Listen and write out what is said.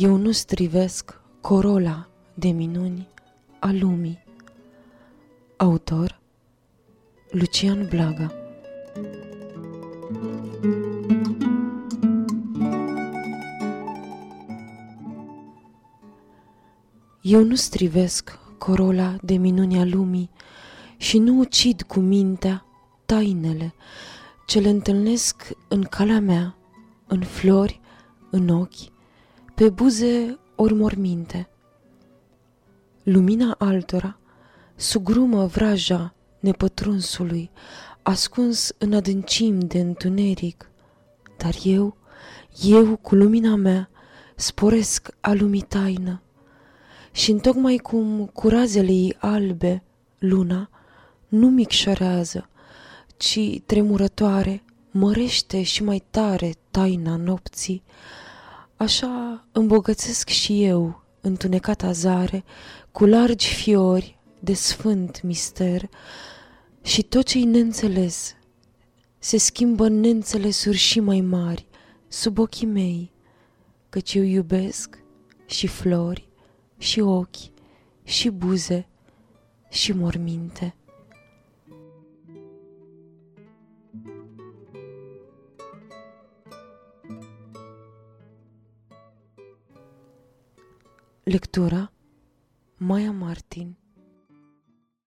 Eu nu strivesc corola de minuni a lumii. Autor Lucian Blaga Eu nu strivesc corola de minuni a lumii și nu ucid cu mintea tainele ce le întâlnesc în calea mea, în flori, în ochi, pe buze ori morminte. Lumina altora sugrumă vraja nepătrunsului, ascuns în adâncim de întuneric, dar eu, eu cu lumina mea, sporesc a lumii taină. Și întocmai cum cu razele ei albe, luna, nu micșorează, ci tremurătoare, mărește și mai tare taina nopții, Așa îmbogățesc și eu, întunecata zare, cu largi fiori de sfânt mister, și tot ce-i neînțeles se schimbă în neînțelesuri și mai mari sub ochii mei, căci eu iubesc și flori, și ochi, și buze, și morminte. Lectura Maya Martin